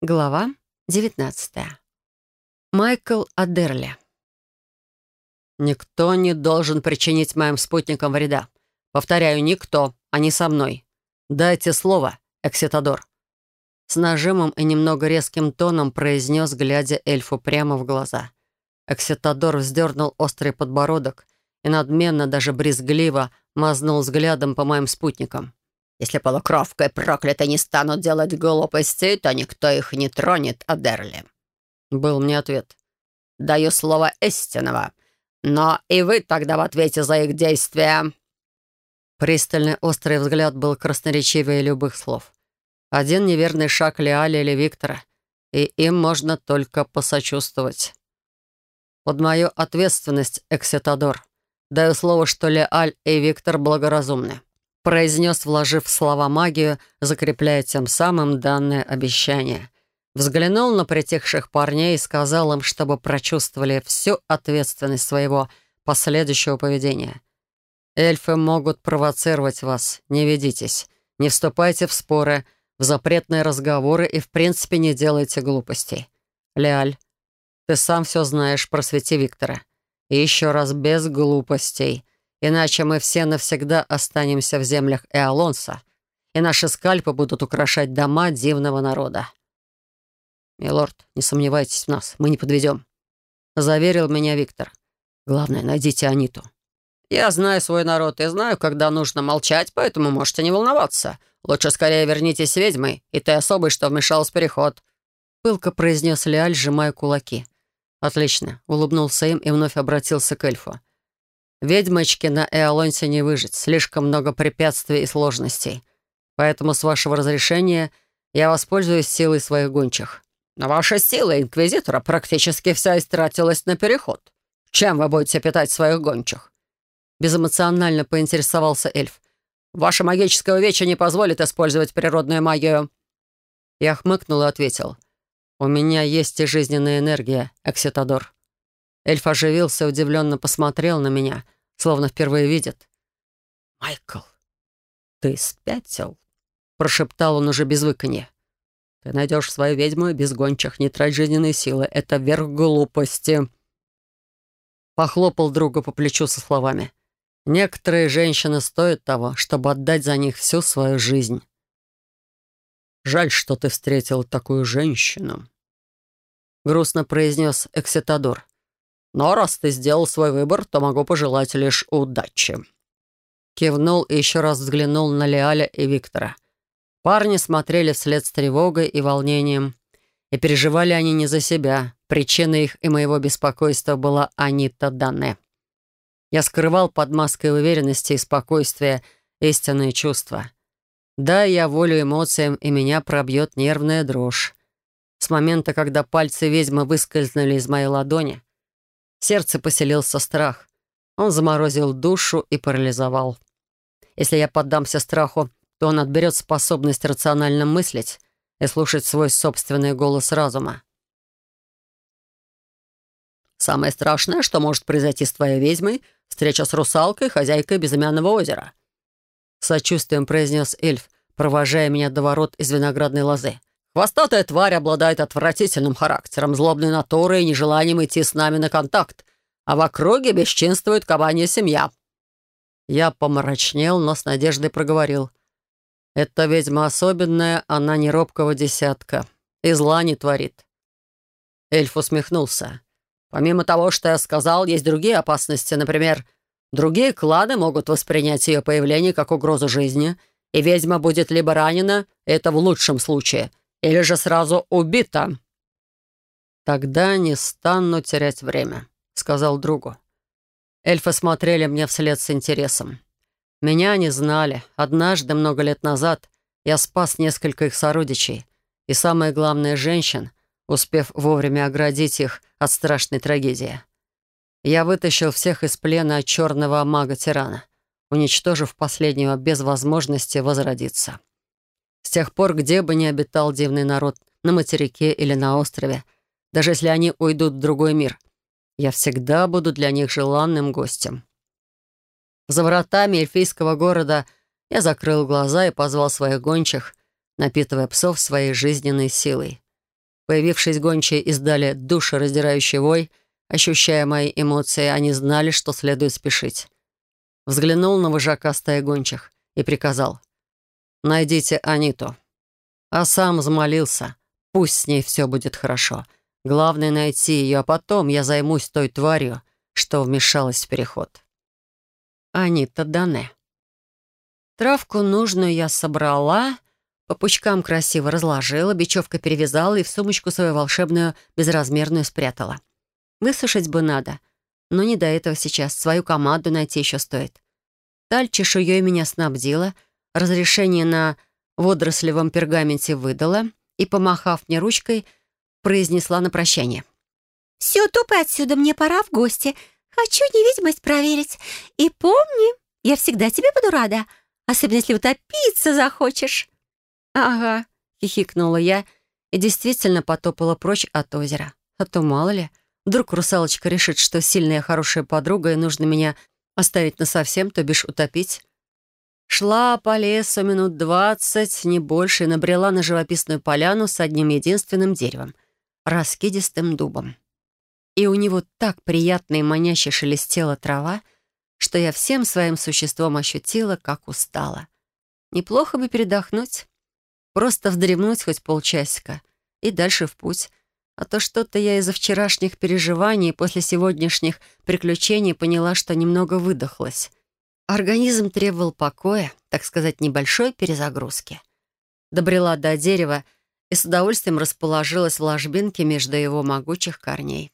Глава 19. Майкл Адерли. «Никто не должен причинить моим спутникам вреда. Повторяю, никто, а не со мной. Дайте слово, Экситадор». С нажимом и немного резким тоном произнес, глядя эльфу прямо в глаза. Экситадор вздернул острый подбородок и надменно, даже брезгливо, мазнул взглядом по моим спутникам. Если полукровка и проклятые не станут делать глупостей, то никто их не тронет, Адерли. Был мне ответ. Даю слово истинного. Но и вы тогда в ответе за их действия. Пристальный острый взгляд был красноречивее любых слов. Один неверный шаг Леали или Виктора, и им можно только посочувствовать. Под мою ответственность, Экситадор, даю слово, что Леаль и Виктор благоразумны произнес, вложив слова магию, закрепляя тем самым данное обещание. Взглянул на притихших парней и сказал им, чтобы прочувствовали всю ответственность своего последующего поведения. «Эльфы могут провоцировать вас, не ведитесь, не вступайте в споры, в запретные разговоры и, в принципе, не делайте глупостей. Леаль, ты сам все знаешь, просвети Виктора. И еще раз без глупостей». Иначе мы все навсегда останемся в землях Эолонса, и наши скальпы будут украшать дома дивного народа. «Милорд, не сомневайтесь в нас, мы не подведем», — заверил меня Виктор. «Главное, найдите Аниту». «Я знаю свой народ и знаю, когда нужно молчать, поэтому можете не волноваться. Лучше скорее вернитесь ведьмой и той особой, что вмешалась в переход», — пылко произнес Леаль, сжимая кулаки. «Отлично», — улыбнулся им и вновь обратился к эльфу. Ведьмочке на Эолонсе не выжить, слишком много препятствий и сложностей. Поэтому, с вашего разрешения, я воспользуюсь силой своих гончих. Но ваша сила Инквизитора практически вся истратилась на переход. Чем вы будете питать своих гончих?» Безэмоционально поинтересовался эльф. «Ваше магическое увечье не позволит использовать природную магию». Я хмыкнул и ответил. «У меня есть и жизненная энергия, Экситадор. Эльф оживился и удивленно посмотрел на меня, словно впервые видит. «Майкл, ты спятил?» — прошептал он уже без выканья. «Ты найдешь свою ведьму без гончих, не трать жизненные силы. Это верх глупости». Похлопал друга по плечу со словами. «Некоторые женщины стоят того, чтобы отдать за них всю свою жизнь». «Жаль, что ты встретил такую женщину», — грустно произнес Экситадор. Но раз ты сделал свой выбор, то могу пожелать лишь удачи». Кивнул и еще раз взглянул на Леаля и Виктора. Парни смотрели вслед с тревогой и волнением. И переживали они не за себя. Причиной их и моего беспокойства была Анита Дане. Я скрывал под маской уверенности и спокойствия истинные чувства. Да, я волю эмоциям, и меня пробьет нервная дрожь. С момента, когда пальцы ведьмы выскользнули из моей ладони, сердце поселился страх. Он заморозил душу и парализовал. Если я поддамся страху, то он отберет способность рационально мыслить и слушать свой собственный голос разума. «Самое страшное, что может произойти с твоей ведьмой, встреча с русалкой, хозяйкой безымянного озера», — сочувствием произнес эльф, провожая меня до ворот из виноградной лозы. Хвостатая тварь обладает отвратительным характером, злобной натурой и нежеланием идти с нами на контакт, а в округе бесчинствует кабанья семья». Я помрачнел, но с надеждой проговорил. «Эта ведьма особенная, она не робкого десятка, и зла не творит». Эльф усмехнулся. «Помимо того, что я сказал, есть другие опасности. Например, другие кланы могут воспринять ее появление как угрозу жизни, и ведьма будет либо ранена, это в лучшем случае, или же сразу убита?» «Тогда не стану терять время», — сказал другу. Эльфы смотрели мне вслед с интересом. Меня не знали. Однажды, много лет назад, я спас несколько их сородичей. И самое главное, женщин, успев вовремя оградить их от страшной трагедии. Я вытащил всех из плена черного мага-тирана, уничтожив последнего без возможности возродиться. С тех пор, где бы ни обитал дивный народ, на материке или на острове, даже если они уйдут в другой мир, я всегда буду для них желанным гостем. За воротами эльфийского города я закрыл глаза и позвал своих гончих, напитывая псов своей жизненной силой. Появившись гончие, издали душераздирающий вой. Ощущая мои эмоции, они знали, что следует спешить. Взглянул на вожака стаи гончих и приказал. «Найдите Аниту». А сам взмолился. «Пусть с ней все будет хорошо. Главное — найти ее, а потом я займусь той тварью, что вмешалась в переход». Анита Дане. Травку нужную я собрала, по пучкам красиво разложила, бечевкой перевязала и в сумочку свою волшебную безразмерную спрятала. Высушить бы надо, но не до этого сейчас. Свою команду найти еще стоит. Таль чешуей меня снабдила, разрешение на водорослевом пергаменте выдала и, помахав мне ручкой, произнесла на прощание. «Все, тупо отсюда, мне пора в гости. Хочу невидимость проверить. И помни, я всегда тебе буду рада, особенно если утопиться захочешь». «Ага», — хихикнула я и действительно потопала прочь от озера. А то мало ли, вдруг русалочка решит, что сильная хорошая подруга и нужно меня оставить насовсем, то бишь утопить. Шла по лесу минут двадцать, не больше, и набрела на живописную поляну с одним единственным деревом — раскидистым дубом. И у него так приятно и маняще шелестела трава, что я всем своим существом ощутила, как устала. Неплохо бы передохнуть. Просто вздремнуть хоть полчасика и дальше в путь. А то что-то я из-за вчерашних переживаний после сегодняшних приключений поняла, что немного выдохлась. Организм требовал покоя, так сказать, небольшой перезагрузки. Добрела до дерева и с удовольствием расположилась в ложбинке между его могучих корней.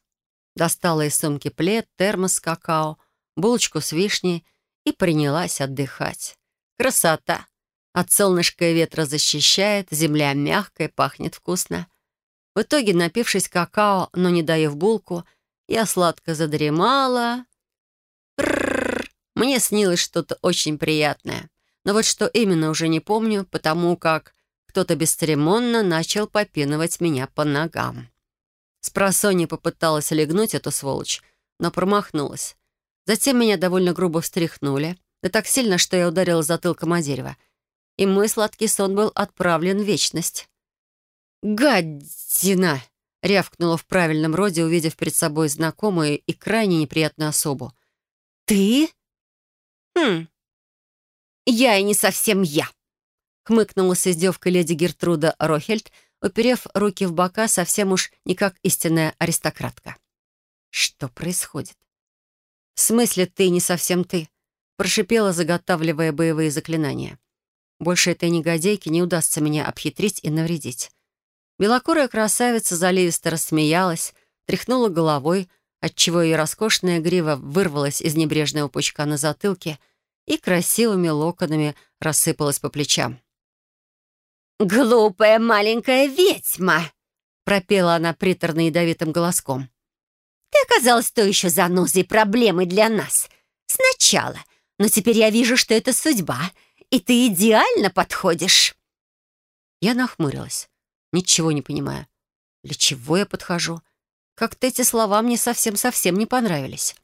Достала из сумки плед, термос какао, булочку с вишней и принялась отдыхать. Красота! От солнышка и ветра защищает, земля мягкая, пахнет вкусно. В итоге, напившись какао, но не доев булку, я сладко задремала. Рррр. Мне снилось что-то очень приятное. Но вот что именно уже не помню, потому как кто-то бесцеремонно начал попинывать меня по ногам. Спросонья попыталась легнуть эту сволочь, но промахнулась. Затем меня довольно грубо встряхнули, да так сильно, что я ударила затылком о дерево и мой сладкий сон был отправлен в вечность. «Гадина!» — рявкнула в правильном роде, увидев перед собой знакомую и крайне неприятную особу. «Ты?» «Хм, я и не совсем я», — хмыкнула с издевкой леди Гертруда Рохельд, уперев руки в бока совсем уж не как истинная аристократка. «Что происходит?» «В смысле ты не совсем ты?» — прошипела, заготавливая боевые заклинания. Больше этой негодейке не удастся меня обхитрить и навредить. Белокурая красавица заливисто рассмеялась, тряхнула головой, отчего ее роскошная грива вырвалась из небрежного пучка на затылке и красивыми локонами рассыпалась по плечам. «Глупая маленькая ведьма!» — пропела она приторно-ядовитым голоском. «Ты оказалась то еще занозой проблемой для нас. Сначала. Но теперь я вижу, что это судьба — и ты идеально подходишь». Я нахмурилась, ничего не понимая. Для чего я подхожу? Как-то эти слова мне совсем-совсем не понравились.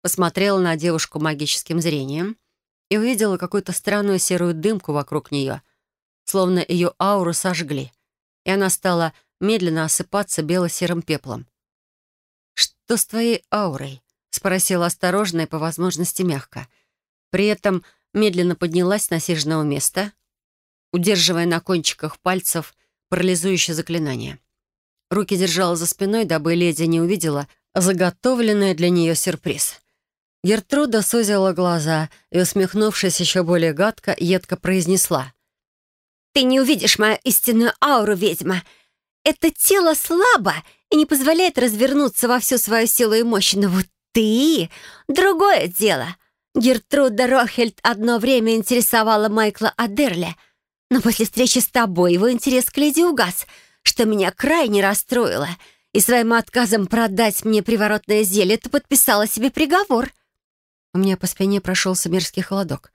Посмотрела на девушку магическим зрением и увидела какую-то странную серую дымку вокруг нее, словно ее ауру сожгли, и она стала медленно осыпаться бело-серым пеплом. «Что с твоей аурой?» — спросила осторожно и по возможности мягко. При этом медленно поднялась с насиженного места, удерживая на кончиках пальцев парализующее заклинание. Руки держала за спиной, дабы леди не увидела заготовленный для нее сюрприз. Гертруда сузила глаза и, усмехнувшись еще более гадко, едко произнесла. «Ты не увидишь мою истинную ауру, ведьма. Это тело слабо и не позволяет развернуться во всю свою силу и мощь, но вот ты — другое дело. Гертруда Рохельд одно время интересовала Майкла Адерля, но после встречи с тобой его интерес к леди угас, что меня крайне расстроило, и своим отказом продать мне приворотное зелье ты подписала себе приговор. У меня по спине прошелся мерзкий холодок.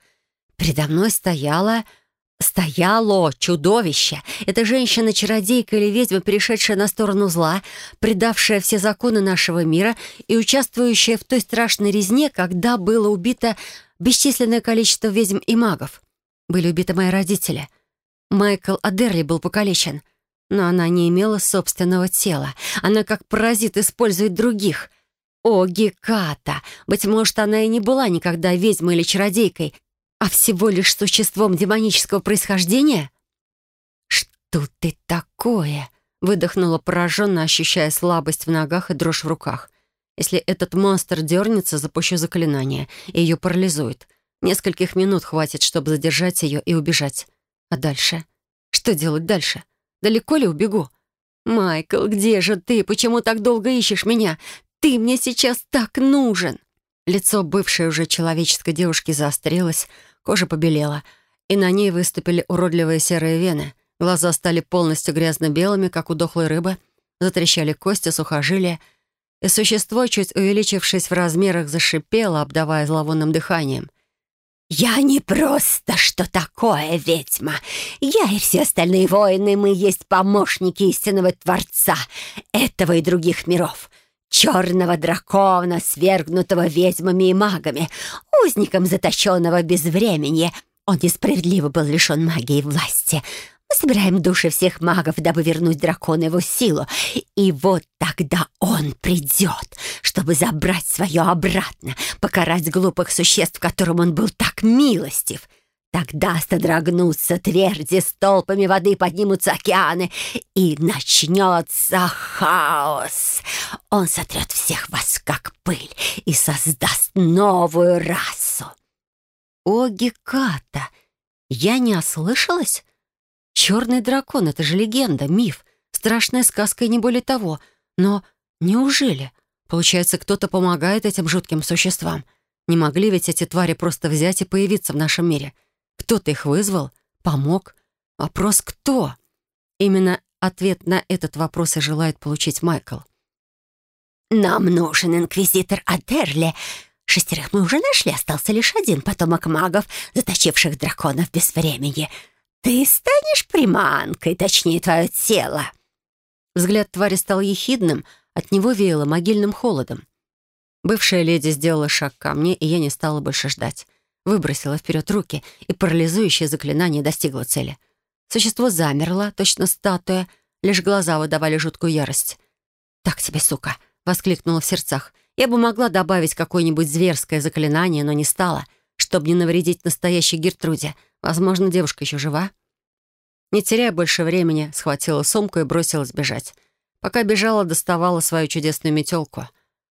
Передо мной стояла Стояло чудовище. Это женщина-чародейка или ведьма, перешедшая на сторону зла, предавшая все законы нашего мира и участвующая в той страшной резне, когда было убито бесчисленное количество ведьм и магов. Были убиты мои родители. Майкл Адерли был покалечен. Но она не имела собственного тела. Она как паразит использует других. О, Геката! Быть может, она и не была никогда ведьмой или чародейкой, а всего лишь существом демонического происхождения? «Что ты такое?» — выдохнула пораженно, ощущая слабость в ногах и дрожь в руках. «Если этот монстр дернется, запущу заклинание, и ее парализует. Нескольких минут хватит, чтобы задержать ее и убежать. А дальше? Что делать дальше? Далеко ли убегу? «Майкл, где же ты? Почему так долго ищешь меня? Ты мне сейчас так нужен!» Лицо бывшей уже человеческой девушки заострилось, кожа побелела, и на ней выступили уродливые серые вены. Глаза стали полностью грязно-белыми, как у дохлой рыбы, затрещали кости, сухожилия, и существо, чуть увеличившись в размерах, зашипело, обдавая зловонным дыханием. «Я не просто что такое ведьма. Я и все остальные воины, мы есть помощники истинного Творца, этого и других миров. Черного дракона, свергнутого ведьмами и магами, узником затащенного без времени. Он несправедливо был лишен магии и власти. Собираем души всех магов, дабы вернуть дракону его силу. И вот тогда он придет, чтобы забрать свое обратно, покарать глупых существ, которым он был так милостив. Тогда содрогнутся тверди, с толпами воды поднимутся океаны, и начнется хаос. Он сотрет всех вас, как пыль, и создаст новую расу. О, Геката! Я не ослышалась? Черный дракон — это же легенда, миф, страшная сказка и не более того. Но неужели? Получается, кто-то помогает этим жутким существам. Не могли ведь эти твари просто взять и появиться в нашем мире. Кто-то их вызвал, помог. Вопрос «кто?» Именно ответ на этот вопрос и желает получить Майкл. «Нам нужен инквизитор Адерли. Шестерых мы уже нашли, остался лишь один потомок магов, заточивших драконов без времени. «Ты станешь приманкой, точнее, твое тело!» Взгляд твари стал ехидным, от него веяло могильным холодом. Бывшая леди сделала шаг ко мне, и я не стала больше ждать. Выбросила вперед руки, и парализующее заклинание достигло цели. Существо замерло, точно статуя, лишь глаза выдавали жуткую ярость. «Так тебе, сука!» — воскликнула в сердцах. Я бы могла добавить какое-нибудь зверское заклинание, но не стала, чтобы не навредить настоящей Гертруде — Возможно, девушка еще жива. Не теряя больше времени, схватила сумку и бросилась бежать. Пока бежала, доставала свою чудесную метелку.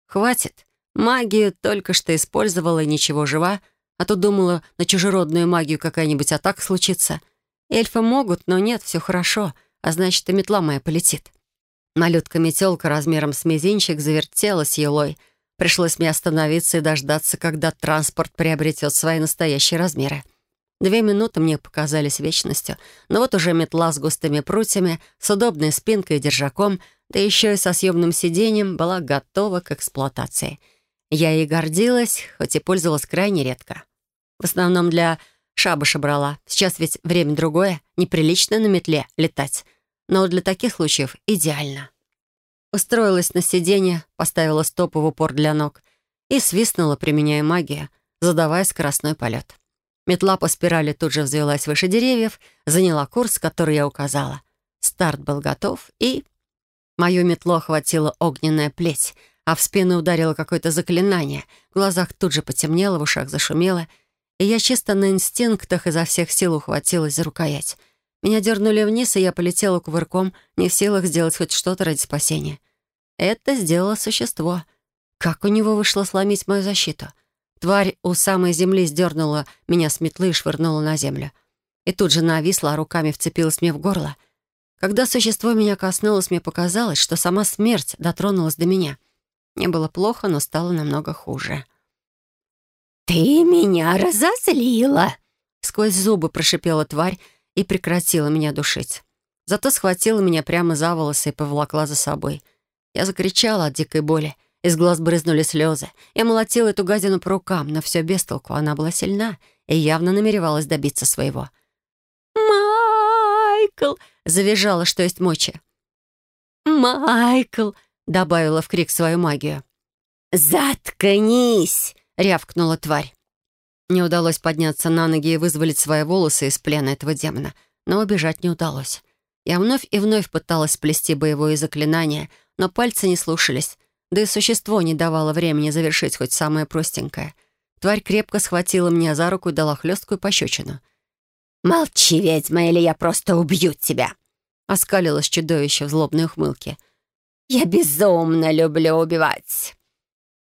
Хватит. Магию только что использовала и ничего жива, а то думала, на чужеродную магию какая-нибудь атака случится. Эльфы могут, но нет, все хорошо, а значит, и метла моя полетит. Малютка-метелка размером с мизинчик завертелась елой. Пришлось мне остановиться и дождаться, когда транспорт приобретет свои настоящие размеры. Две минуты мне показались вечностью, но вот уже метла с густыми прутьями, с удобной спинкой и держаком, да еще и со съемным сиденьем, была готова к эксплуатации. Я ей гордилась, хоть и пользовалась крайне редко. В основном для шабаша брала. Сейчас ведь время другое, неприлично на метле летать. Но для таких случаев идеально. Устроилась на сиденье, поставила стопы в упор для ног и свистнула, применяя магию, задавая скоростной полет. Метла по спирали тут же взвелась выше деревьев, заняла курс, который я указала. Старт был готов, и... Мою метло охватила огненная плеть, а в спину ударило какое-то заклинание. В глазах тут же потемнело, в ушах зашумело, и я чисто на инстинктах изо всех сил ухватилась за рукоять. Меня дернули вниз, и я полетела кувырком, не в силах сделать хоть что-то ради спасения. Это сделало существо. Как у него вышло сломить мою защиту? — Тварь у самой земли сдернула меня с метлы и швырнула на землю. И тут же нависла, а руками вцепилась мне в горло. Когда существо меня коснулось, мне показалось, что сама смерть дотронулась до меня. Мне было плохо, но стало намного хуже. «Ты меня разозлила!» Сквозь зубы прошипела тварь и прекратила меня душить. Зато схватила меня прямо за волосы и поволокла за собой. Я закричала от дикой боли. Из глаз брызнули слезы. Я молотила эту гадину по рукам, но все без толку. Она была сильна и явно намеревалась добиться своего. «Майкл!» — завизжала, что есть мочи. «Майкл!» — добавила в крик свою магию. «Заткнись!» — рявкнула тварь. Не удалось подняться на ноги и вызволить свои волосы из плена этого демона, но убежать не удалось. Я вновь и вновь пыталась плести боевое заклинание, но пальцы не слушались, да и существо не давало времени завершить хоть самое простенькое. Тварь крепко схватила меня за руку и дала хлесткую пощечину. «Молчи, ведьма, или я просто убью тебя!» Оскалилось чудовище в злобной ухмылке. «Я безумно люблю убивать!»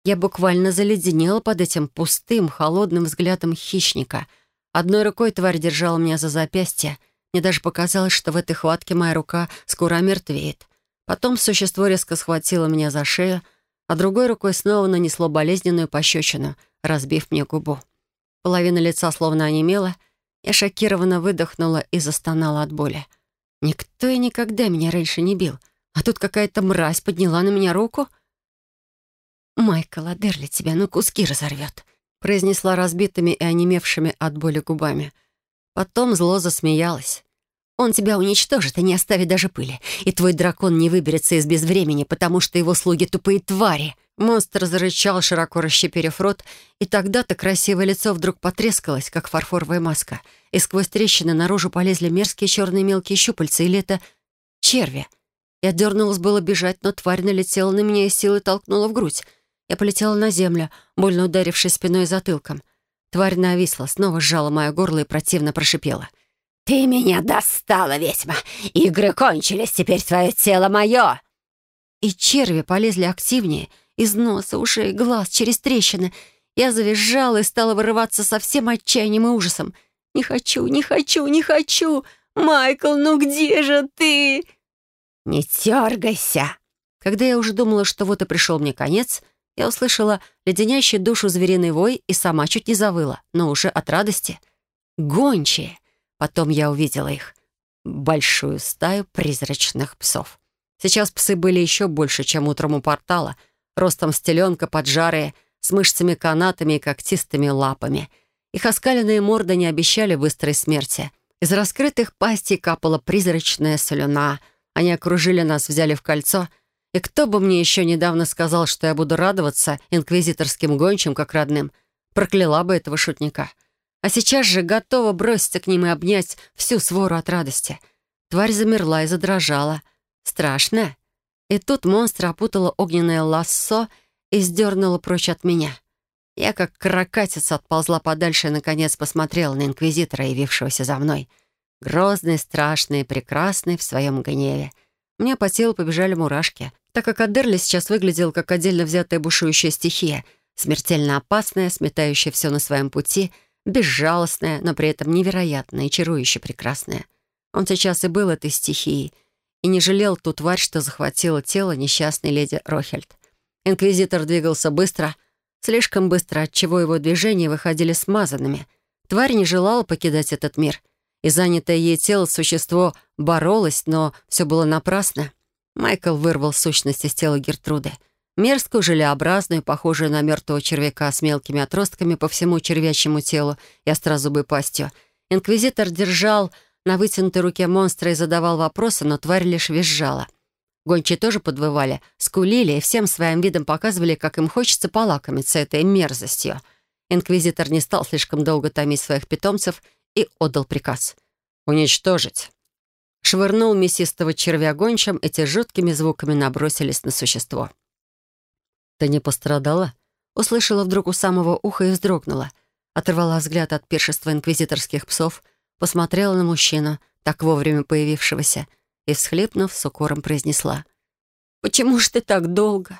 Я буквально заледенела под этим пустым, холодным взглядом хищника. Одной рукой тварь держала меня за запястье. Мне даже показалось, что в этой хватке моя рука скоро омертвеет. Потом существо резко схватило меня за шею, а другой рукой снова нанесло болезненную пощечину, разбив мне губу. Половина лица словно онемела. Я шокированно выдохнула и застонала от боли. Никто и никогда меня раньше не бил. А тут какая-то мразь подняла на меня руку — «Майкл Адерли тебя на куски разорвет», произнесла разбитыми и онемевшими от боли губами. Потом зло засмеялась. «Он тебя уничтожит и не оставит даже пыли. И твой дракон не выберется из безвремени, потому что его слуги тупые твари». Монстр зарычал, широко расщеперив рот, и тогда-то красивое лицо вдруг потрескалось, как фарфоровая маска, и сквозь трещины наружу полезли мерзкие черные мелкие щупальца, или это черви. Я дернулась было бежать, но тварь налетела на меня и силой толкнула в грудь. Я полетела на землю, больно ударившись спиной и затылком. Тварь нависла, снова сжала мое горло и противно прошипела. «Ты меня достала, ведьма! Игры кончились, теперь твое тело мое!» И черви полезли активнее, из носа, ушей, глаз, через трещины. Я завизжала и стала вырываться со всем отчаянием и ужасом. «Не хочу, не хочу, не хочу! Майкл, ну где же ты?» «Не дергайся!» Когда я уже думала, что вот и пришел мне конец, — я услышала леденящий душу звериный вой и сама чуть не завыла, но уже от радости. Гончие! Потом я увидела их. Большую стаю призрачных псов. Сейчас псы были еще больше, чем утром у портала. Ростом стеленка, поджарые, с мышцами-канатами и когтистыми лапами. Их оскаленные морды не обещали быстрой смерти. Из раскрытых пастей капала призрачная слюна. Они окружили нас, взяли в кольцо — и кто бы мне еще недавно сказал, что я буду радоваться инквизиторским гончим, как родным, прокляла бы этого шутника. А сейчас же готова броситься к ним и обнять всю свору от радости. Тварь замерла и задрожала. Страшно. И тут монстр опутала огненное лассо и сдернула прочь от меня. Я, как каракатица, отползла подальше и, наконец, посмотрела на инквизитора, явившегося за мной. Грозный, страшный и прекрасный в своем гневе — мне по телу побежали мурашки, так как Адерли сейчас выглядел как отдельно взятая бушующая стихия, смертельно опасная, сметающая все на своем пути, безжалостная, но при этом невероятная и чарующе прекрасная. Он сейчас и был этой стихией, и не жалел ту тварь, что захватила тело несчастной леди Рохельд. Инквизитор двигался быстро, слишком быстро, отчего его движения выходили смазанными. Тварь не желала покидать этот мир — и занятое ей тело существо боролось, но все было напрасно. Майкл вырвал сущность из тела Гертруды. Мерзкую, желеобразную, похожую на мертвого червяка с мелкими отростками по всему червячьему телу и острозубой пастью. Инквизитор держал на вытянутой руке монстра и задавал вопросы, но тварь лишь визжала. Гончие тоже подвывали, скулили и всем своим видом показывали, как им хочется полакомиться этой мерзостью. Инквизитор не стал слишком долго томить своих питомцев — и отдал приказ. «Уничтожить!» Швырнул мясистого червя гончим, и те жуткими звуками набросились на существо. «Ты не пострадала?» Услышала вдруг у самого уха и вздрогнула. Оторвала взгляд от пиршества инквизиторских псов, посмотрела на мужчину, так вовремя появившегося, и, всхлипнув, с укором произнесла. «Почему ж ты так долго?»